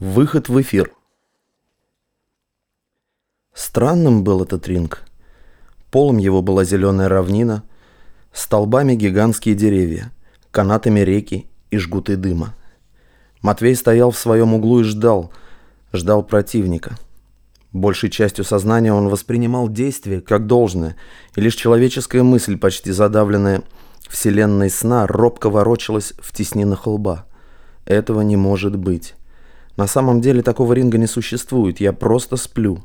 Выход в эфир. Странным был этот ринг. Полом его была зеленая равнина, столбами гигантские деревья, канатами реки и жгуты дыма. Матвей стоял в своем углу и ждал, ждал противника. Большей частью сознания он воспринимал действие как должное, и лишь человеческая мысль, почти задавленная вселенной сна, робко ворочалась в теснинах лба. Этого не может быть. На самом деле такого ринга не существует, я просто сплю.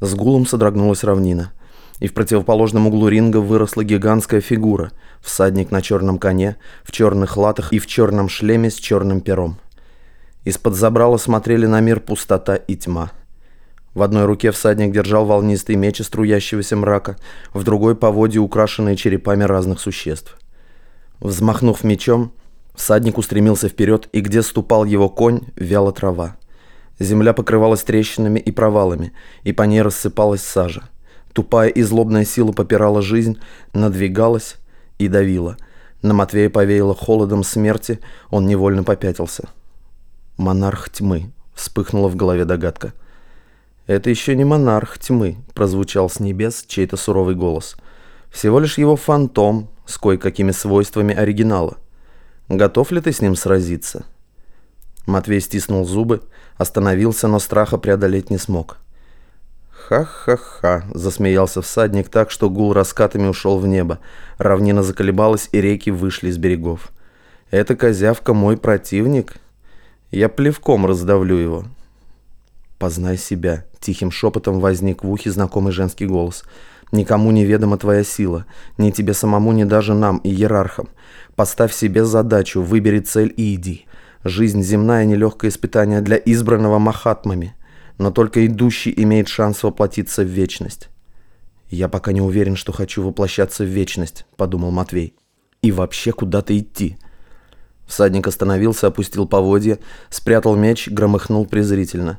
С гулом содрогнулась равнина, и в противоположном углу ринга выросла гигантская фигура, всадник на черном коне, в черных латах и в черном шлеме с черным пером. Из-под забрала смотрели на мир пустота и тьма. В одной руке всадник держал волнистый меч из струящегося мрака, в другой — поводья, украшенные черепами разных существ. Взмахнув мечом, Всадник устремился вперед, и где ступал его конь, вяла трава. Земля покрывалась трещинами и провалами, и по ней рассыпалась сажа. Тупая и злобная сила попирала жизнь, надвигалась и давила. На Матвея повеяло холодом смерти, он невольно попятился. «Монарх тьмы», — вспыхнула в голове догадка. «Это еще не монарх тьмы», — прозвучал с небес чей-то суровый голос. «Всего лишь его фантом с кое-какими свойствами оригинала. Готов ли ты с ним сразиться?» Матвей стиснул зубы, остановился, но страха преодолеть не смог. «Ха-ха-ха!» – засмеялся всадник так, что гул раскатами ушел в небо. Равнина заколебалась, и реки вышли из берегов. «Эта козявка мой противник? Я плевком раздавлю его». «Познай себя!» – тихим шепотом возник в ухе знакомый женский голос – Никому не ведома твоя сила, ни тебе самому, ни даже нам, иерархам. Поставь себе задачу, выбери цель и иди. Жизнь земная – нелегкое испытание для избранного махатмами, но только идущий имеет шанс воплотиться в вечность. «Я пока не уверен, что хочу воплощаться в вечность», – подумал Матвей. «И вообще куда-то идти». Всадник остановился, опустил поводья, спрятал меч, громыхнул презрительно.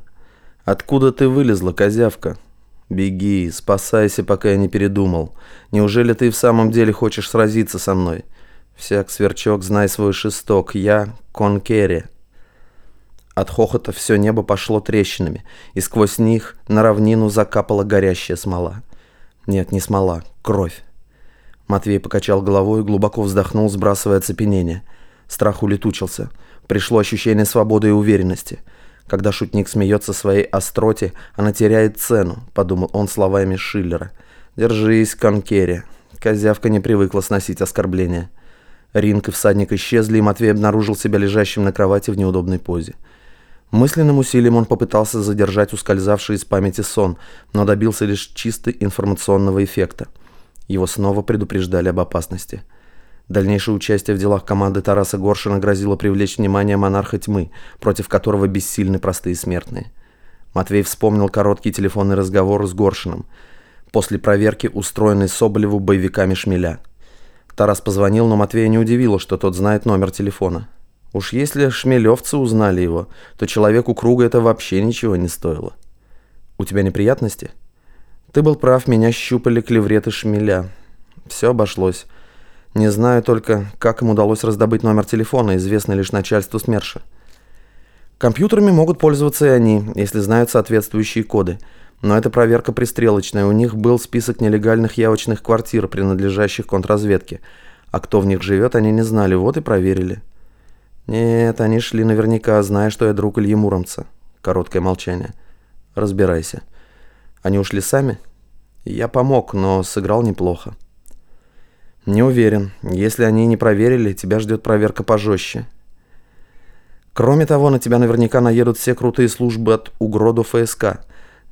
«Откуда ты вылезла, козявка?» «Беги, спасайся, пока я не передумал. Неужели ты в самом деле хочешь сразиться со мной? Всяк сверчок, знай свой шесток. Я Конкере». От хохота все небо пошло трещинами, и сквозь них на равнину закапала горящая смола. Нет, не смола, кровь. Матвей покачал головой и глубоко вздохнул, сбрасывая оцепенение. Страх улетучился. Пришло ощущение свободы и уверенности – когда шутник смеется своей остроте, она теряет цену, подумал он словами Шиллера. Держись, конкере. Козявка не привыкла сносить оскорбления. Ринг и всадник исчезли, и Матвей обнаружил себя лежащим на кровати в неудобной позе. Мысленным усилием он попытался задержать ускользавший из памяти сон, но добился лишь чисто информационного эффекта. Его снова предупреждали об опасности. Дальнейшее участие в делах команды Тараса Горшина грозило привлечь внимание монарха тьмы, против которого бессильны простые смертные. Матвей вспомнил короткий телефонный разговор с Горшиным после проверки, устроенной Соболеву боевиками Шмеля. Тарас позвонил, но Матвея не удивило, что тот знает номер телефона. Уж если шмелевцы узнали его, то человеку круга это вообще ничего не стоило. «У тебя неприятности?» «Ты был прав, меня щупали клевреты шмеля. Все обошлось». Не знаю только, как им удалось раздобыть номер телефона, известный лишь начальству СМЕРШа. Компьютерами могут пользоваться и они, если знают соответствующие коды. Но это проверка пристрелочная. У них был список нелегальных явочных квартир, принадлежащих контрразведке. А кто в них живет, они не знали, вот и проверили. Нет, они шли наверняка, зная, что я друг Ильи Муромца. Короткое молчание. Разбирайся. Они ушли сами? Я помог, но сыграл неплохо. «Не уверен. Если они не проверили, тебя ждет проверка пожестче. Кроме того, на тебя наверняка наедут все крутые службы от УГРОДу ФСК.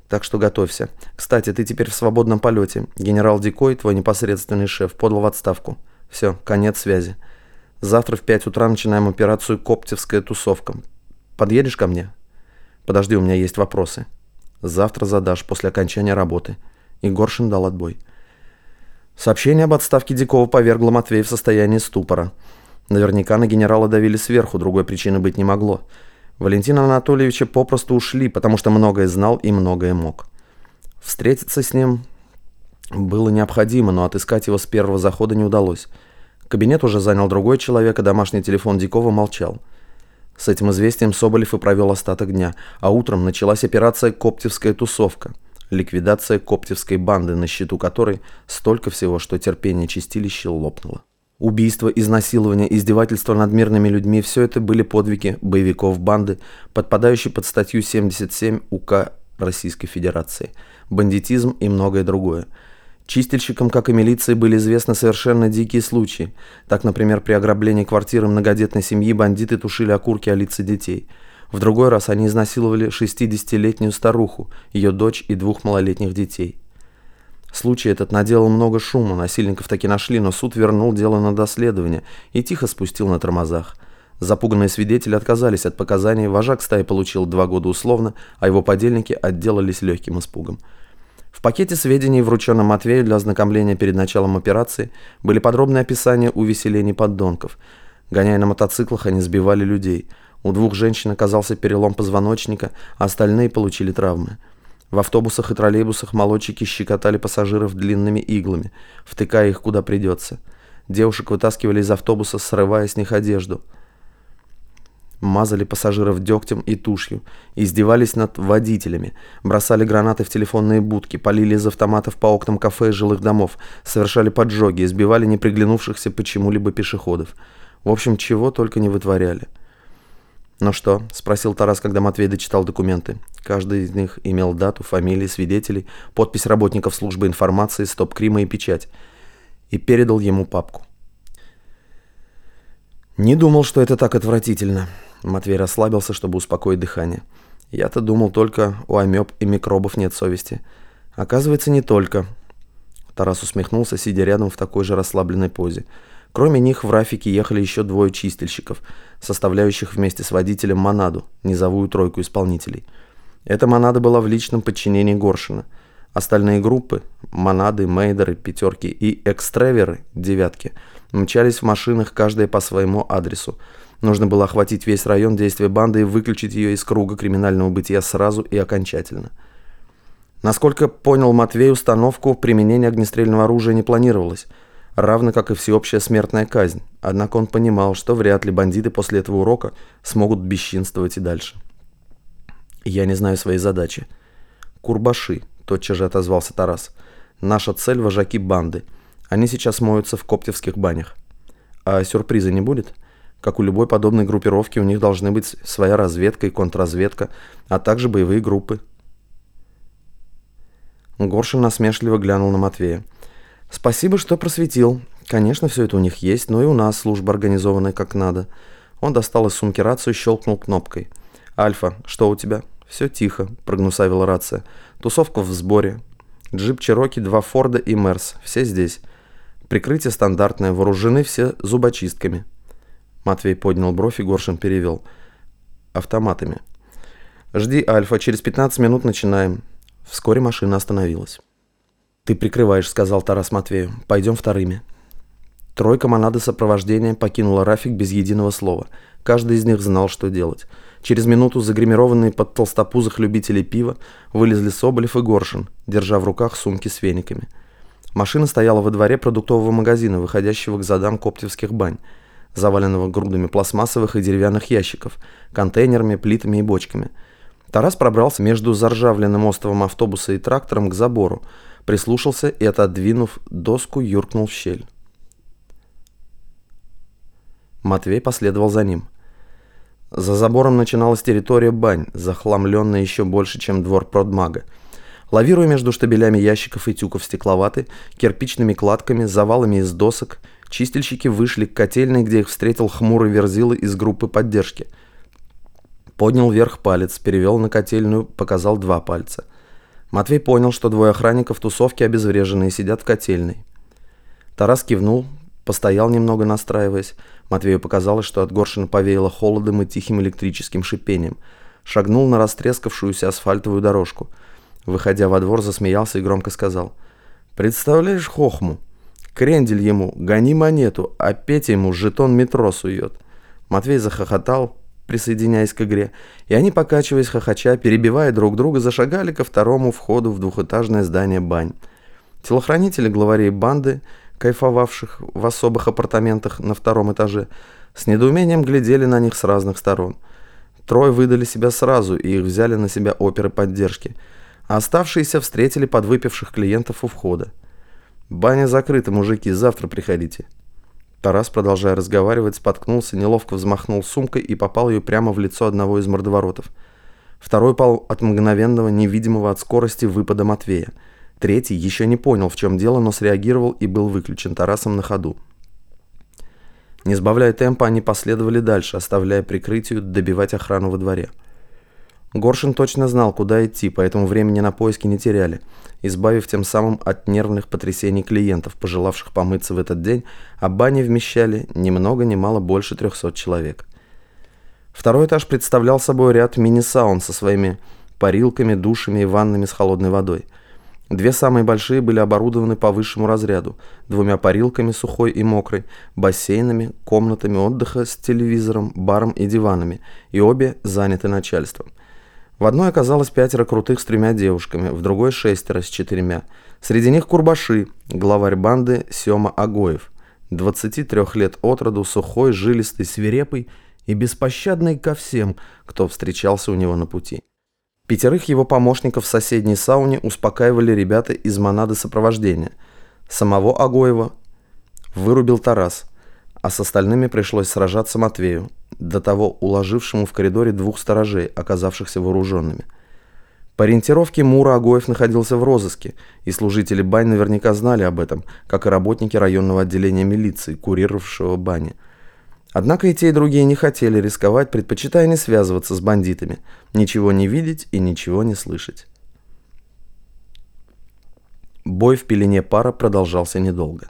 Так что готовься. Кстати, ты теперь в свободном полете. Генерал Дикой, твой непосредственный шеф, подал в отставку. Все, конец связи. Завтра в 5 утра начинаем операцию «Коптевская тусовка». Подъедешь ко мне? Подожди, у меня есть вопросы. Завтра задашь после окончания работы. И Горшин дал отбой. Сообщение об отставке Дикова повергло Матвея в состояние ступора. Наверняка на генерала давили сверху, другой причины быть не могло. Валентина Анатольевича попросту ушли, потому что многое знал и многое мог. Встретиться с ним было необходимо, но отыскать его с первого захода не удалось. Кабинет уже занял другой человек, а домашний телефон Дикова молчал. С этим известием Соболев и провел остаток дня, а утром началась операция «Коптевская тусовка», ликвидация коптевской банды, на счету которой столько всего, что терпение чистилища лопнуло. Убийство, изнасилование, издевательство над мирными людьми – все это были подвиги боевиков банды, подпадающие под статью 77 УК Российской Федерации, бандитизм и многое другое – Чистильщикам, как и милиции, были известны совершенно дикие случаи. Так, например, при ограблении квартиры многодетной семьи бандиты тушили окурки о лица детей. В другой раз они изнасиловали 60-летнюю старуху, ее дочь и двух малолетних детей. Случай этот наделал много шума, насильников таки нашли, но суд вернул дело на доследование и тихо спустил на тормозах. Запуганные свидетели отказались от показаний, вожак стаи получил два года условно, а его подельники отделались легким испугом. В пакете сведений, врученном Матвею для ознакомления перед началом операции, были подробные описания увеселений поддонков. Гоняя на мотоциклах, они сбивали людей. У двух женщин оказался перелом позвоночника, а остальные получили травмы. В автобусах и троллейбусах молодчики щекотали пассажиров длинными иглами, втыкая их куда придется. Девушек вытаскивали из автобуса, срывая с них одежду – мазали пассажиров дегтем и тушью, издевались над водителями, бросали гранаты в телефонные будки, полили из автоматов по окнам кафе и жилых домов, совершали поджоги, избивали неприглянувшихся почему-либо пешеходов. В общем, чего только не вытворяли. «Ну что?» – спросил Тарас, когда Матвей дочитал документы. Каждый из них имел дату, фамилии, свидетелей, подпись работников службы информации, стоп-крима и печать. И передал ему папку. «Не думал, что это так отвратительно», Матвей расслабился, чтобы успокоить дыхание. Я-то думал только у амеб и микробов нет совести. Оказывается, не только. Тарас усмехнулся, сидя рядом в такой же расслабленной позе. Кроме них в Рафике ехали еще двое чистильщиков, составляющих вместе с водителем монаду, низовую тройку исполнителей. Эта монада была в личном подчинении Горшина. Остальные группы – монады, мейдеры, пятерки и экстреверы, девятки – мчались в машинах, каждая по своему адресу – Нужно было охватить весь район действия банды и выключить ее из круга криминального бытия сразу и окончательно. Насколько понял Матвей, установку применения огнестрельного оружия не планировалось, равно как и всеобщая смертная казнь. Однако он понимал, что вряд ли бандиты после этого урока смогут бесчинствовать и дальше. «Я не знаю своей задачи». «Курбаши», – тотчас же отозвался Тарас. «Наша цель – вожаки банды. Они сейчас моются в коптевских банях. А сюрприза не будет?» Как у любой подобной группировки, у них должны быть своя разведка и контрразведка, а также боевые группы. Горшин насмешливо глянул на Матвея. «Спасибо, что просветил. Конечно, все это у них есть, но и у нас служба организованная как надо». Он достал из сумки рацию и щелкнул кнопкой. «Альфа, что у тебя?» «Все тихо», — прогнусавила рация. «Тусовка в сборе. Джип Чероки, два Форда и Мерс. Все здесь. Прикрытие стандартное, вооружены все зубочистками». Матвей поднял бровь и Горшин перевел. «Автоматами». «Жди, Альфа, через 15 минут начинаем». Вскоре машина остановилась. «Ты прикрываешь», — сказал Тарас Матвею. «Пойдем вторыми». Тройка монады сопровождения покинула Рафик без единого слова. Каждый из них знал, что делать. Через минуту загримированные под толстопузых любителей пива вылезли Соболев и Горшин, держа в руках сумки с вениками. Машина стояла во дворе продуктового магазина, выходящего к задам коптевских бань заваленного грудами пластмассовых и деревянных ящиков, контейнерами, плитами и бочками. Тарас пробрался между заржавленным остовом автобуса и трактором к забору, прислушался и, отодвинув доску, юркнул в щель. Матвей последовал за ним. За забором начиналась территория бань, захламленная еще больше, чем двор продмага. Лавируя между штабелями ящиков и тюков стекловаты, кирпичными кладками, завалами из досок, чистильщики вышли к котельной, где их встретил хмурый верзила из группы поддержки. Поднял вверх палец, перевел на котельную, показал два пальца. Матвей понял, что двое охранников тусовки обезвреженные сидят в котельной. Тарас кивнул, постоял немного настраиваясь. Матвею показалось, что от Горшина повеяло холодом и тихим электрическим шипением. Шагнул на растрескавшуюся асфальтовую дорожку – Выходя во двор, засмеялся и громко сказал. «Представляешь хохму? Крендель ему, гони монету, а Петя ему жетон метро сует». Матвей захохотал, присоединяясь к игре, и они, покачиваясь хохоча, перебивая друг друга, зашагали ко второму входу в двухэтажное здание бань. Телохранители главарей банды, кайфовавших в особых апартаментах на втором этаже, с недоумением глядели на них с разных сторон. Трое выдали себя сразу, и их взяли на себя оперы поддержки, а оставшиеся встретили подвыпивших клиентов у входа. «Баня закрыта, мужики, завтра приходите». Тарас, продолжая разговаривать, споткнулся, неловко взмахнул сумкой и попал ее прямо в лицо одного из мордоворотов. Второй пал от мгновенного, невидимого от скорости выпада Матвея. Третий еще не понял, в чем дело, но среагировал и был выключен Тарасом на ходу. Не сбавляя темпа, они последовали дальше, оставляя прикрытию добивать охрану во дворе. Горшин точно знал, куда идти, поэтому времени на поиски не теряли, избавив тем самым от нервных потрясений клиентов, пожелавших помыться в этот день, а бани вмещали ни много ни мало больше 300 человек. Второй этаж представлял собой ряд мини-саун со своими парилками, душами и ваннами с холодной водой. Две самые большие были оборудованы по высшему разряду, двумя парилками сухой и мокрой, бассейнами, комнатами отдыха с телевизором, баром и диванами, и обе заняты начальством. В одной оказалось пятеро крутых с тремя девушками, в другой шестеро с четырьмя. Среди них Курбаши, главарь банды Сема Агоев. 23 лет от роду, сухой, жилистый, свирепый и беспощадный ко всем, кто встречался у него на пути. Пятерых его помощников в соседней сауне успокаивали ребята из монады сопровождения. Самого Агоева вырубил Тарас, а с остальными пришлось сражаться Матвею, до того уложившему в коридоре двух сторожей, оказавшихся вооруженными. По ориентировке Мура Агоев находился в розыске, и служители бань наверняка знали об этом, как и работники районного отделения милиции, курировавшего бани. Однако и те, и другие не хотели рисковать, предпочитая не связываться с бандитами, ничего не видеть и ничего не слышать. Бой в пелене пара продолжался недолго.